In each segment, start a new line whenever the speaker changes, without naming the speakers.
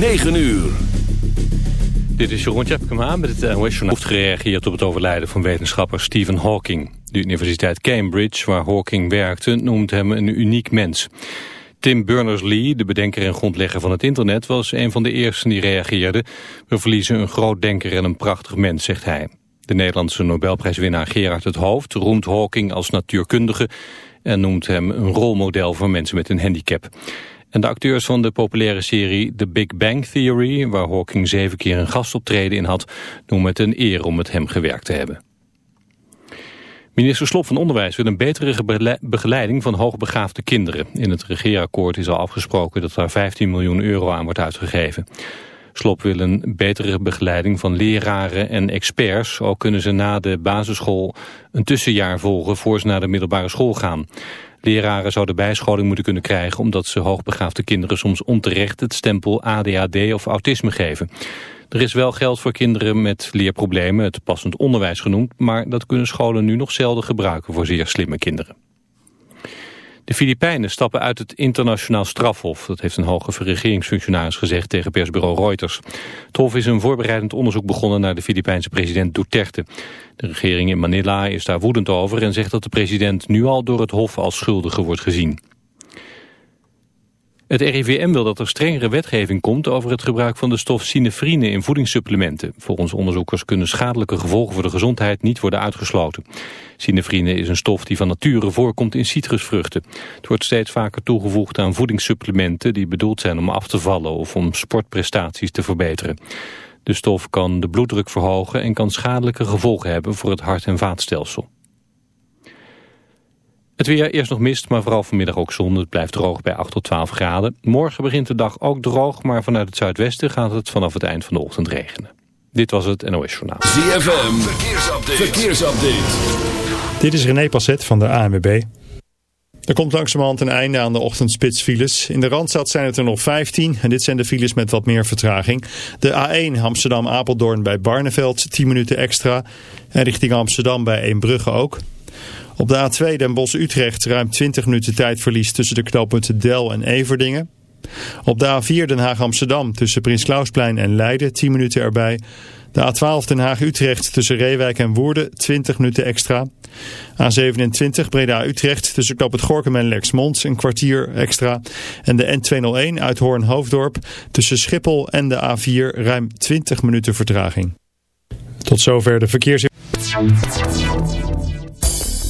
9 uur.
Dit is Jeroen Tjepkema met het NOS Journaal. heeft gereageerd op het overlijden van wetenschapper Stephen Hawking. De Universiteit Cambridge, waar Hawking werkte, noemt hem een uniek mens. Tim Berners-Lee, de bedenker en grondlegger van het internet, was een van de eersten die reageerde. We verliezen een groot denker en een prachtig mens, zegt hij. De Nederlandse Nobelprijswinnaar Gerard het Hoofd roemt Hawking als natuurkundige en noemt hem een rolmodel voor mensen met een handicap. En de acteurs van de populaire serie The Big Bang Theory, waar Hawking zeven keer een gastoptreden in had, noemen het een eer om met hem gewerkt te hebben. Minister Slop van Onderwijs wil een betere begeleiding van hoogbegaafde kinderen. In het regeerakkoord is al afgesproken dat daar 15 miljoen euro aan wordt uitgegeven. Slop wil een betere begeleiding van leraren en experts. Ook kunnen ze na de basisschool een tussenjaar volgen voor ze naar de middelbare school gaan. Leraren zouden bijscholing moeten kunnen krijgen omdat ze hoogbegaafde kinderen soms onterecht het stempel ADHD of autisme geven. Er is wel geld voor kinderen met leerproblemen, het passend onderwijs genoemd, maar dat kunnen scholen nu nog zelden gebruiken voor zeer slimme kinderen. De Filipijnen stappen uit het internationaal strafhof. Dat heeft een hoge regeringsfunctionaris gezegd tegen persbureau Reuters. Het hof is een voorbereidend onderzoek begonnen naar de Filipijnse president Duterte. De regering in Manila is daar woedend over en zegt dat de president nu al door het hof als schuldige wordt gezien. Het RIVM wil dat er strengere wetgeving komt over het gebruik van de stof sinefrine in voedingssupplementen. Volgens onderzoekers kunnen schadelijke gevolgen voor de gezondheid niet worden uitgesloten. Sinefrine is een stof die van nature voorkomt in citrusvruchten. Het wordt steeds vaker toegevoegd aan voedingssupplementen die bedoeld zijn om af te vallen of om sportprestaties te verbeteren. De stof kan de bloeddruk verhogen en kan schadelijke gevolgen hebben voor het hart- en vaatstelsel. Het weer eerst nog mist, maar vooral vanmiddag ook zon. Het blijft droog bij 8 tot 12 graden. Morgen begint de dag ook droog, maar vanuit het zuidwesten gaat het vanaf het eind van de ochtend regenen. Dit was het NOS Journaal.
ZFM, verkeersupdate. verkeersupdate.
Dit is René Passet van de ANWB. Er komt langzamerhand een einde aan de ochtendspitsfiles. In de Randstad zijn het er nog 15 en dit zijn de files met wat meer vertraging. De A1 Amsterdam-Apeldoorn bij Barneveld 10 minuten extra. En richting Amsterdam bij Eembrugge ook. Op de A2 Den Bosch-Utrecht ruim 20 minuten tijdverlies tussen de knooppunten Del en Everdingen. Op de A4 Den Haag-Amsterdam tussen Prins Klausplein en Leiden 10 minuten erbij. De A12 Den Haag-Utrecht tussen Reewijk en Woerden 20 minuten extra. A27 Breda-Utrecht tussen Knoop het Gorkum en Lexmond een kwartier extra. En de N201 uit Hoorn-Hoofddorp tussen Schiphol en de A4 ruim 20 minuten vertraging. Tot zover de verkeers...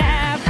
Yeah.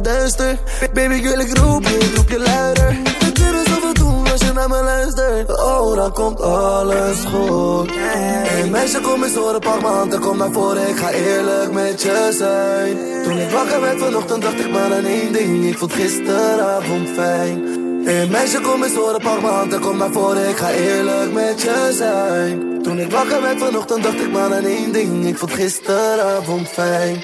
Baby, ik ik roep je, roep je luider. We kunnen zoveel doen als je naar me luistert. Oh, dan komt alles goed. Hey meisje, kom eens horen, pak m'n handen, kom naar voren. Ik ga eerlijk met je zijn. Toen ik wakker werd vanochtend, dacht ik maar aan één ding. Ik vond gisteravond fijn. Hey meisje, kom eens horen, pak m'n handen, kom naar voren. Ik ga eerlijk met je zijn. Toen ik wakker werd vanochtend, dacht ik maar aan één ding. Ik vond gisteravond fijn.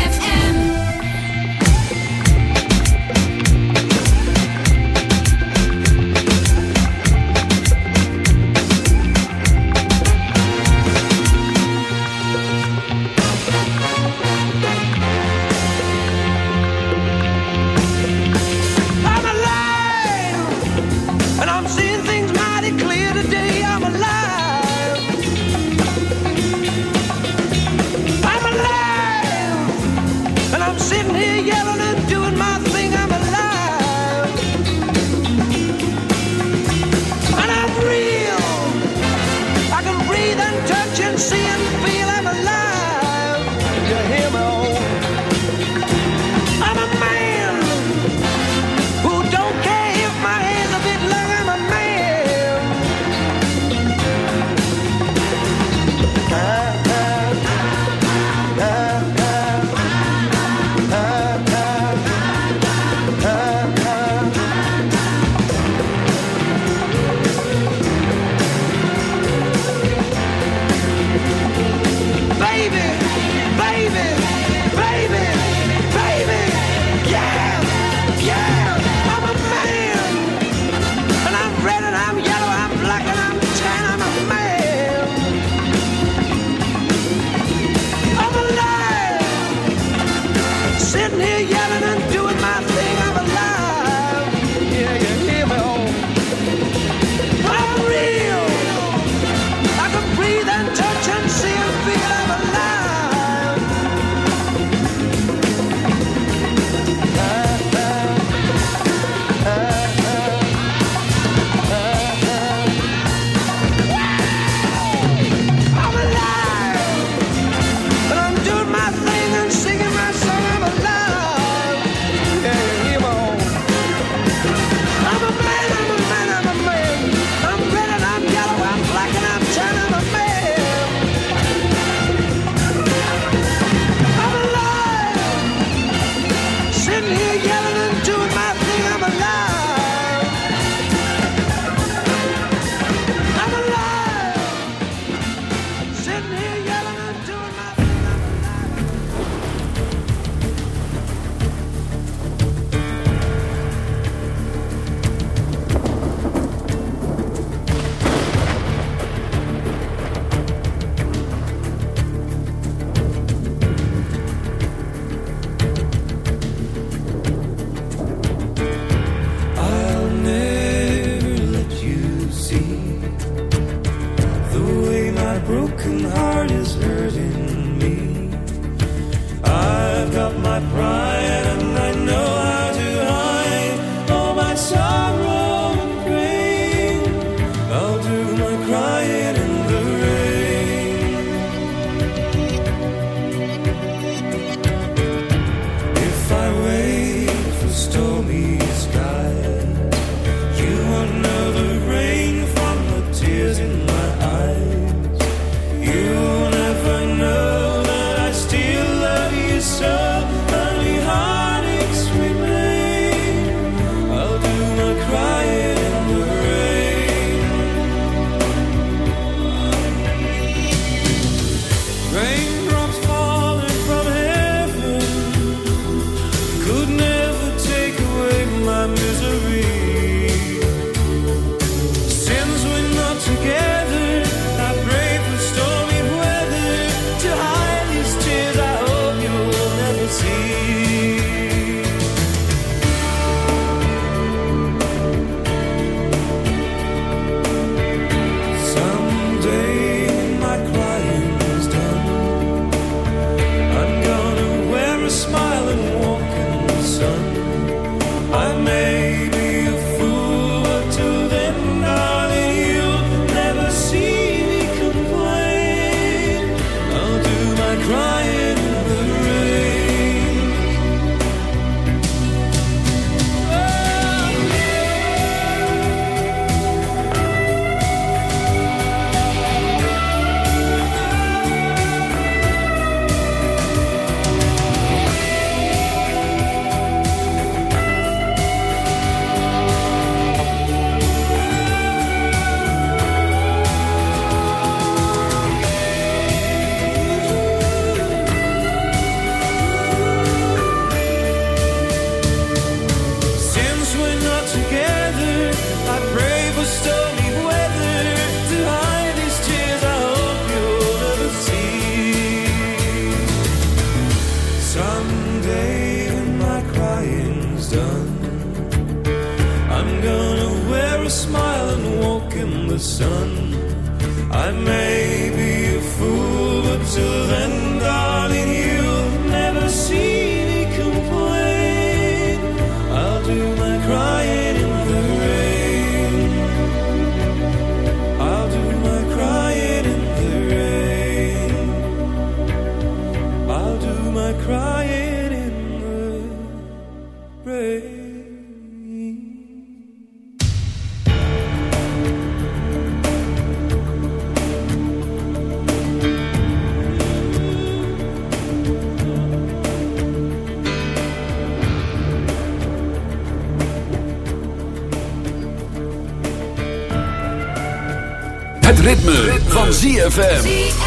Ritme, van ZFM.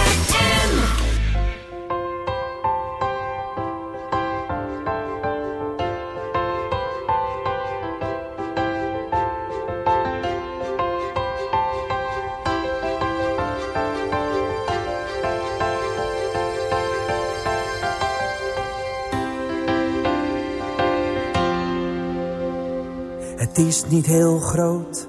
Het is niet heel groot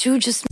you just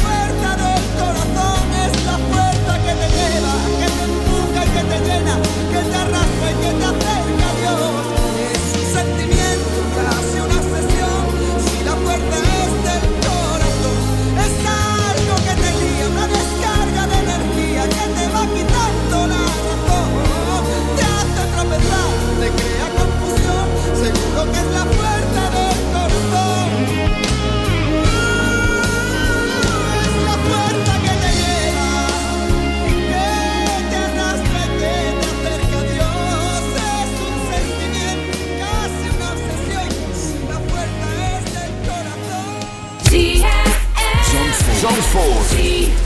Get the Zandvoort.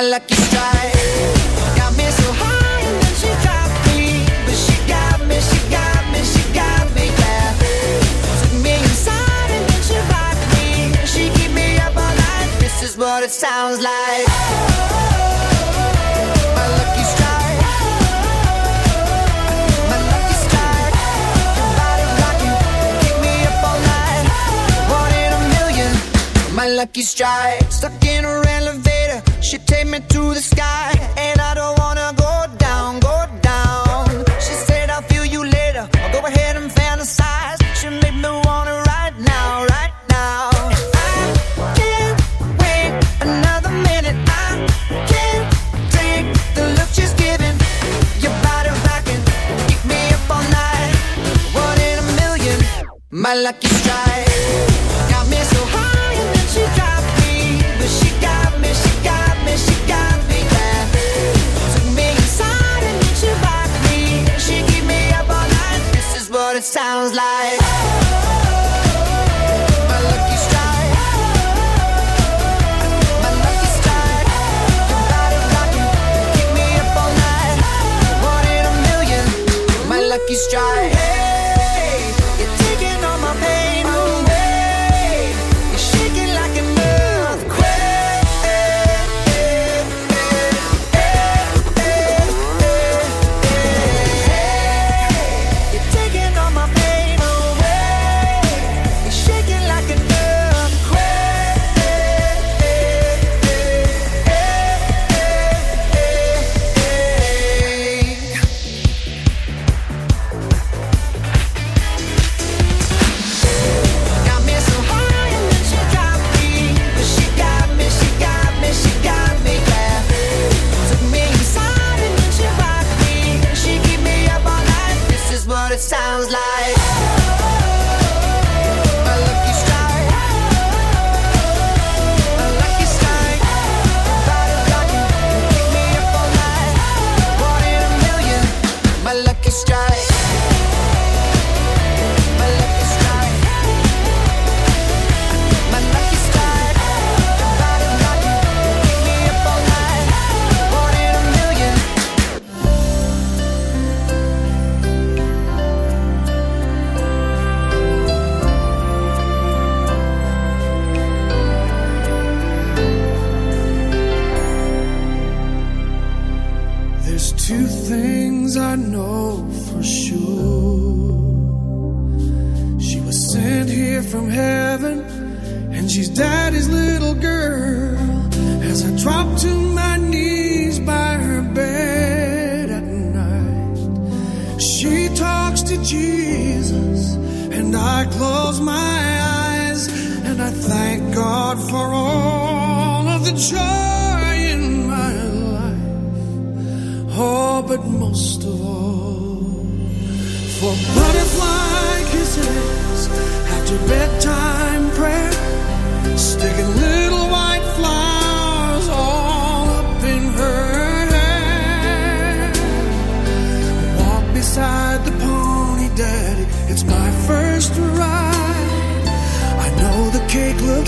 My
lucky strike got me so high and then she dropped me, but she got me, she got me, she got me. Took me inside and then she rocked me. She keep me up all night. This is what it sounds like. My lucky strike. My lucky strike. Keep me up all night. One in a million. My lucky strike. Stuck in her elevator, she take me to the sky, and I don't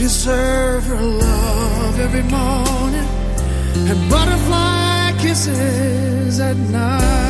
deserve your love every morning and butterfly kisses at night.